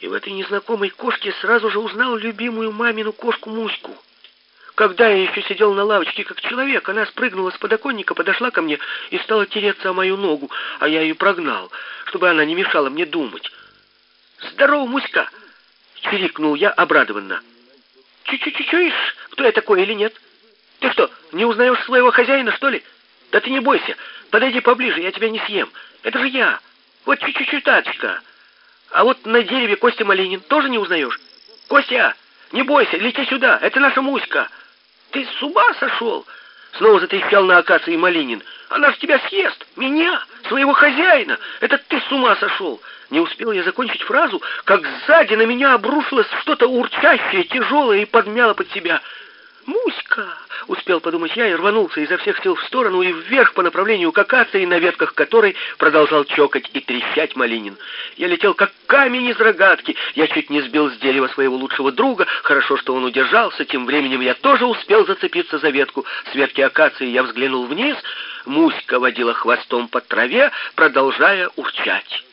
И в этой незнакомой кошке сразу же узнал любимую мамину кошку Муську. Когда я еще сидел на лавочке как человек, она спрыгнула с подоконника, подошла ко мне и стала тереться о мою ногу, а я ее прогнал, чтобы она не мешала мне думать. «Здорово, Муська!» — чирикнул я обрадованно. «Чу-чу-чу-чуешь, кто я такой или нет? Ты что, не узнаешь своего хозяина, что ли? Да ты не бойся, подойди поближе, я тебя не съем. Это же я. Вот чуть-чуть тачка. А вот на дереве Костя Малинин тоже не узнаешь? Костя, не бойся, лети сюда, это наша Муська. Ты с ума сошел? Снова затрещал на акации Малинин. Она ж тебя съест, меня, своего хозяина. Это ты с ума сошел. Не успел я закончить фразу, как сзади на меня обрушилось что-то урчащее, тяжелое и подмяло под себя. «Муська!» — успел подумать я и рванулся изо всех сил в сторону и вверх по направлению к акации, на ветках которой продолжал чокать и трещать Малинин. Я летел как камень из рогатки. Я чуть не сбил с дерева своего лучшего друга. Хорошо, что он удержался. Тем временем я тоже успел зацепиться за ветку. С ветки акации я взглянул вниз. Муська водила хвостом по траве, продолжая урчать.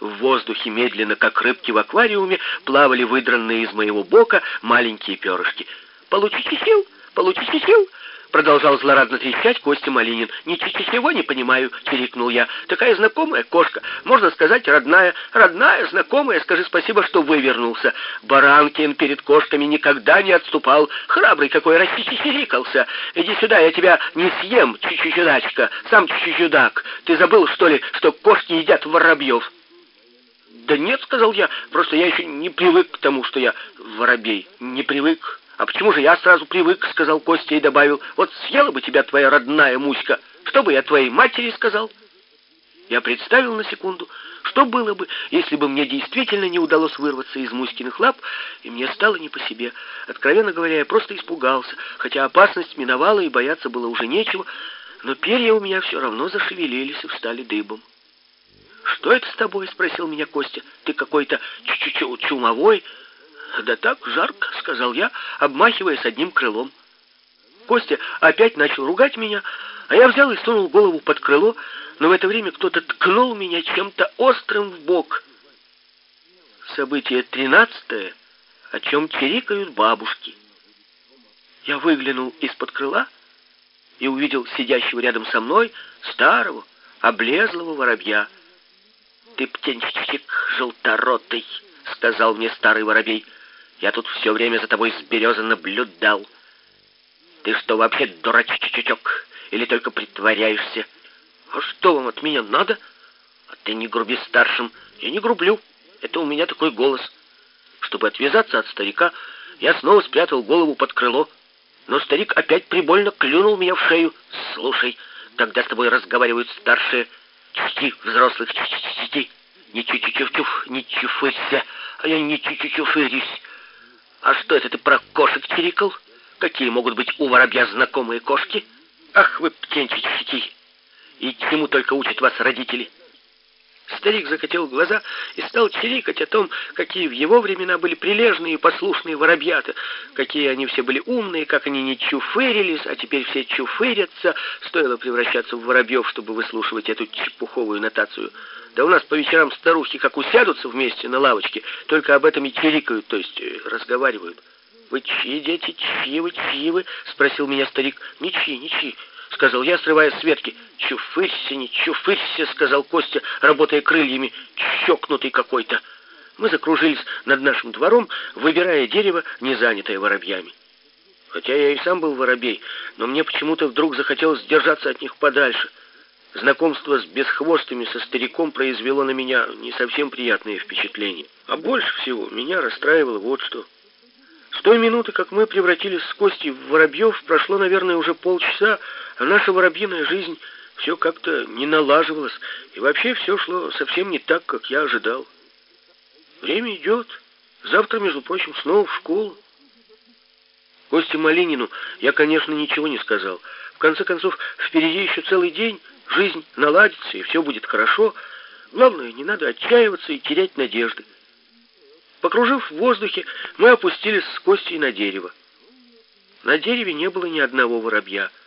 В воздухе медленно, как рыбки в аквариуме, плавали выдранные из моего бока маленькие перышки — Получите сил? Получите сил? Продолжал злорадно трещать Костя Малинин. «Ничего не понимаю», — чирикнул я. «Такая знакомая кошка, можно сказать, родная. Родная, знакомая, скажи спасибо, что вывернулся. Баранкин перед кошками никогда не отступал. Храбрый какой, расчичирикался. Иди сюда, я тебя не съем, чучучудачка, сам чучучудак. Ты забыл, что ли, что кошки едят воробьев?» «Да нет», — сказал я, — «просто я еще не привык к тому, что я воробей. Не привык». «А почему же я сразу привык?» — сказал Костя и добавил. «Вот съела бы тебя твоя родная Муська. Что бы я твоей матери сказал?» Я представил на секунду, что было бы, если бы мне действительно не удалось вырваться из Муськиных лап, и мне стало не по себе. Откровенно говоря, я просто испугался, хотя опасность миновала, и бояться было уже нечего, но перья у меня все равно зашевелились и встали дыбом. «Что это с тобой?» — спросил меня Костя. «Ты какой-то чумовой?» «Да так, жарко», — сказал я, обмахиваясь одним крылом. Костя опять начал ругать меня, а я взял и сунул голову под крыло, но в это время кто-то ткнул меня чем-то острым в бок. Событие тринадцатое, о чем чирикают бабушки. Я выглянул из-под крыла и увидел сидящего рядом со мной старого, облезлого воробья. «Ты птенчик желторотый», — сказал мне старый воробей, — я тут все время за тобой с березы наблюдал. Ты что, вообще дурачок или только притворяешься? А что вам от меня надо? А ты не груби старшим. Я не грублю. Это у меня такой голос. Чтобы отвязаться от старика, я снова спрятал голову под крыло. Но старик опять прибольно клюнул меня в шею. Слушай, когда с тобой разговаривают старшие, чти взрослых, чти, не чу-чу-чуф-чуф, не чуфыся, а я не чу-чу-чуфырюсь. А что это ты про кошек чирикал? Какие могут быть у воробья знакомые кошки? Ах вы, птенчики! И чему только учат вас родители? Старик закатил глаза и стал чирикать о том, какие в его времена были прилежные и послушные воробьята, какие они все были умные, как они не чуфырились, а теперь все чуфырятся. Стоило превращаться в воробьев, чтобы выслушивать эту чепуховую нотацию. Да у нас по вечерам старухи как усядутся вместе на лавочке, только об этом и чирикают, то есть э, разговаривают. «Вы чьи дети, чьи вы, чьи вы?» — спросил меня старик. «Ничьи, ничьи», — сказал я, срывая с ветки. «Чуфырься, не чуфырься», — сказал Костя, работая крыльями, чокнутый какой-то. Мы закружились над нашим двором, выбирая дерево, не занятое воробьями. Хотя я и сам был воробей, но мне почему-то вдруг захотелось держаться от них подальше — Знакомство с бесхвостыми со стариком произвело на меня не совсем приятное впечатление. А больше всего меня расстраивало вот что. С той минуты, как мы превратились с Костей в воробьев, прошло, наверное, уже полчаса, а наша воробьиная жизнь все как-то не налаживалась, и вообще все шло совсем не так, как я ожидал. Время идет. Завтра, между прочим, снова в школу. Косте Малинину я, конечно, ничего не сказал. В конце концов, впереди еще целый день, Жизнь наладится, и все будет хорошо. Главное, не надо отчаиваться и терять надежды. Покружив в воздухе, мы опустились с Костей на дерево. На дереве не было ни одного воробья —